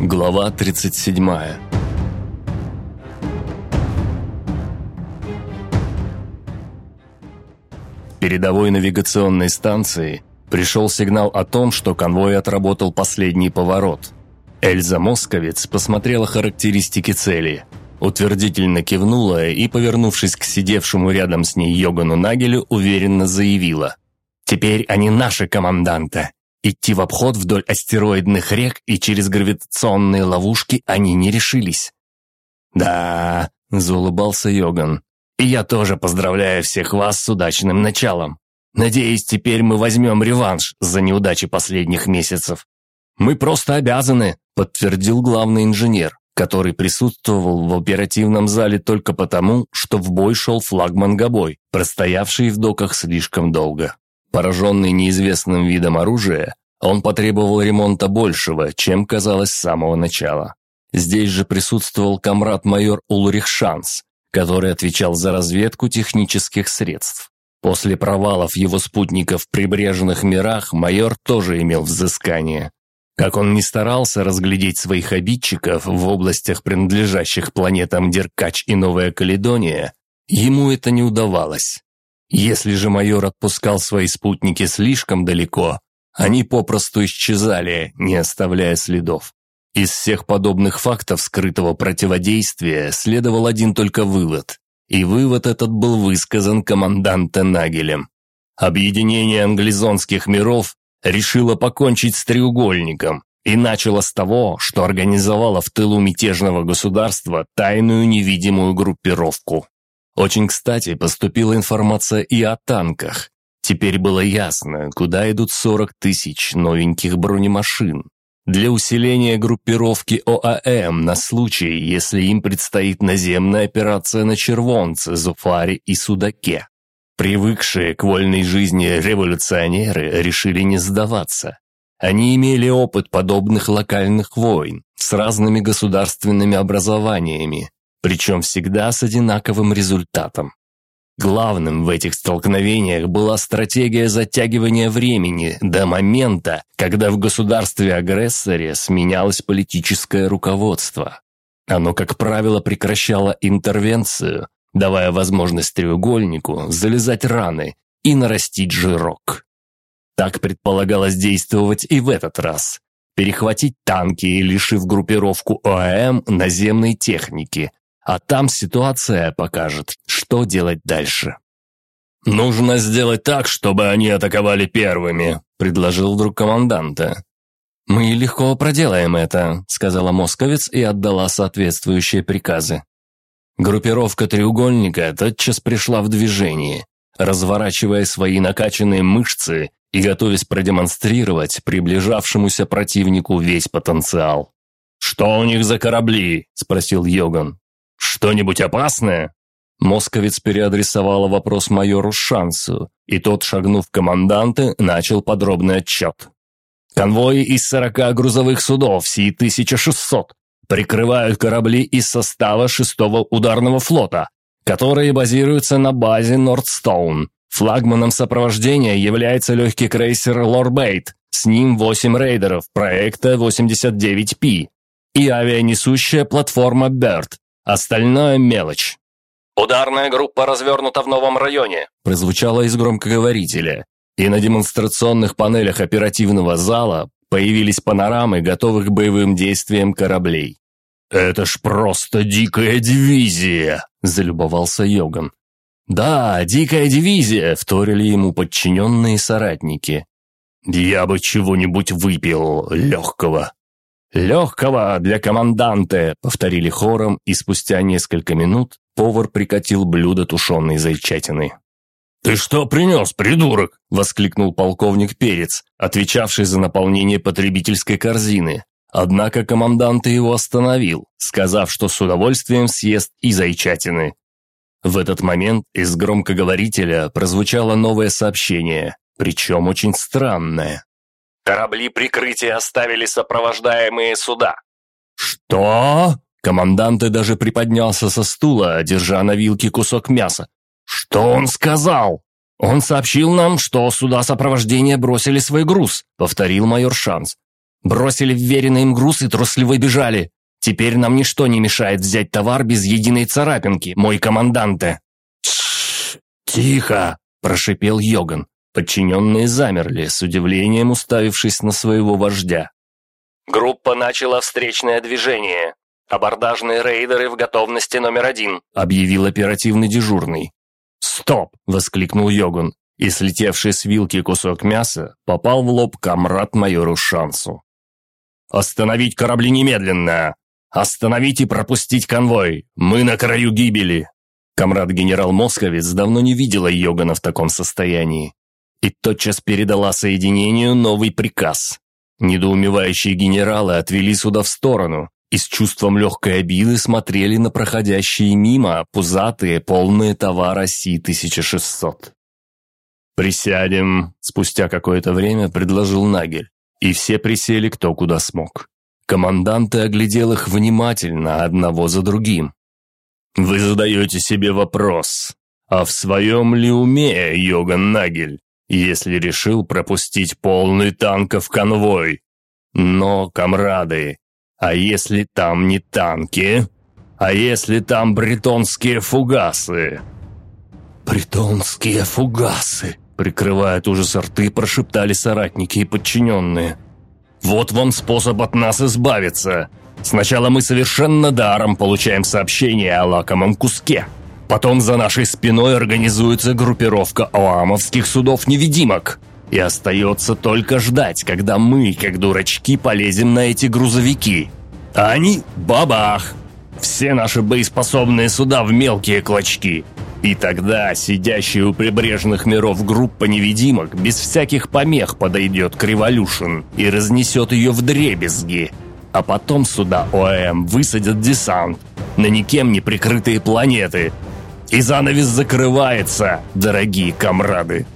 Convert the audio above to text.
Глава 37 Передовой навигационной станции пришел сигнал о том, что конвой отработал последний поворот. Эльза Московец посмотрела характеристики цели, утвердительно кивнула и, повернувшись к сидевшему рядом с ней Йогану Нагелю, уверенно заявила. «Теперь они наши команданты. Идти в обход вдоль астероидных рек и через гравитационные ловушки они не решились». «Да», – заулыбался Йоган, – «и я тоже поздравляю всех вас с удачным началом. Надеюсь, теперь мы возьмем реванш за неудачи последних месяцев». «Мы просто обязаны», – подтвердил главный инженер, который присутствовал в оперативном зале только потому, что в бой шел флагман Габой, простоявший в доках слишком долго. Пораженный неизвестным видом оружия, он потребовал ремонта большего, чем казалось с самого начала. Здесь же присутствовал комрад-майор Улрих Шанс, который отвечал за разведку технических средств. После провалов его спутников в прибрежных мирах майор тоже имел взыскание. Как он не старался разглядеть своих обидчиков в областях, принадлежащих планетам Деркач и Новая Каледония, ему это не удавалось. Если же майор отпускал свои спутники слишком далеко, они попросту исчезали, не оставляя следов. Из всех подобных фактов скрытого противодействия следовал один только вывод. И вывод этот был высказан командантом Нагелем. Объединение англизонских миров решило покончить с треугольником и начало с того, что организовало в тылу мятежного государства тайную невидимую группировку. Очень кстати поступила информация и о танках. Теперь было ясно, куда идут 40 тысяч новеньких бронемашин. Для усиления группировки ОАМ на случай, если им предстоит наземная операция на Червонце, Зуфаре и Судаке. Привыкшие к вольной жизни революционеры решили не сдаваться. Они имели опыт подобных локальных войн с разными государственными образованиями, причем всегда с одинаковым результатом. Главным в этих столкновениях была стратегия затягивания времени до момента, когда в государстве-агрессоре сменялось политическое руководство. Оно, как правило, прекращало интервенцию, давая возможность треугольнику залезать раны и нарастить жирок. Так предполагалось действовать и в этот раз. Перехватить танки, лишив группировку ОАМ наземной техники, а там ситуация покажет, что делать дальше. «Нужно сделать так, чтобы они атаковали первыми», – предложил вдруг команданта. «Мы легко проделаем это», – сказала Московец и отдала соответствующие приказы. Группировка треугольника тотчас пришла в движение, разворачивая свои накачанные мышцы и готовясь продемонстрировать приближавшемуся противнику весь потенциал. «Что у них за корабли?» – спросил Йоган. «Что-нибудь опасное?» Московец переадресовала вопрос майору Шансу, и тот, шагнув в команданты, начал подробный отчет. «Конвои из 40 грузовых судов, сии 1600, прикрывают корабли из состава 6-го ударного флота, которые базируются на базе Нордстоун. Флагманом сопровождения является легкий крейсер Лорбейт, с ним 8 рейдеров проекта 89P и авианесущая платформа Берт, Остальное – мелочь. «Ударная группа развернута в новом районе», – прозвучало из громкоговорителя. И на демонстрационных панелях оперативного зала появились панорамы, готовых к боевым действиям кораблей. «Это ж просто дикая дивизия!» – залюбовался Йоган. «Да, дикая дивизия!» – вторили ему подчиненные соратники. «Я бы чего-нибудь выпил легкого!» «Легкого для команданта!» — повторили хором, и спустя несколько минут повар прикатил блюдо тушеной зайчатины. «Ты что принес, придурок?» — воскликнул полковник Перец, отвечавший за наполнение потребительской корзины. Однако командант его остановил, сказав, что с удовольствием съест и зайчатины. В этот момент из громкоговорителя прозвучало новое сообщение, причем очень странное. Корабли прикрытия оставили сопровождаемые суда». «Что?» Командант даже приподнялся со стула, держа на вилке кусок мяса. «Что он сказал?» «Он сообщил нам, что суда сопровождения бросили свой груз», — повторил майор Шанс. Бросили вверенный им груз и трусливо бежали. Теперь нам ничто не мешает взять товар без единой царапинки, мой команданте». «Тш, тихо!» – прошипел Йоган. Подчиненные замерли, с удивлением уставившись на своего вождя. «Группа начала встречное движение. Абордажные рейдеры в готовности номер один», – объявил оперативный дежурный. «Стоп!» – воскликнул Йоган, и слетевший с вилки кусок мяса попал в лоб комрад майору Шансу. «Остановить корабли немедленно! Остановить и пропустить конвой! Мы на краю гибели!» Комрад-генерал Московец давно не видела Йогана в таком состоянии и тотчас передала соединению новый приказ. Недоумевающие генералы отвели суда в сторону и с чувством легкой обиды смотрели на проходящие мимо пузатые, полные товара Си-1600. «Присядем», – спустя какое-то время предложил Нагель, и все присели кто куда смог. Командант оглядел их внимательно, одного за другим. «Вы задаете себе вопрос, а в своем ли уме, Йоган Нагель, если решил пропустить полный танков конвой? Но, комрады, а если там не танки? А если там бретонские фугасы?» «Бретонские фугасы!» Прикрывая ужас рты, прошептали соратники и подчиненные. Вот вам способ от нас избавиться. Сначала мы совершенно даром получаем сообщение о лакомом куске. Потом за нашей спиной организуется группировка оамовских судов-невидимок. И остается только ждать, когда мы, как дурачки, полезем на эти грузовики. А они – бабах! Все наши боеспособные суда в мелкие клочки. И тогда сидящая у прибрежных миров группа невидимок без всяких помех подойдет к Революшн и разнесет ее в дребезги. А потом сюда ОМ высадят десант на никем не прикрытые планеты. И занавес закрывается, дорогие комрады.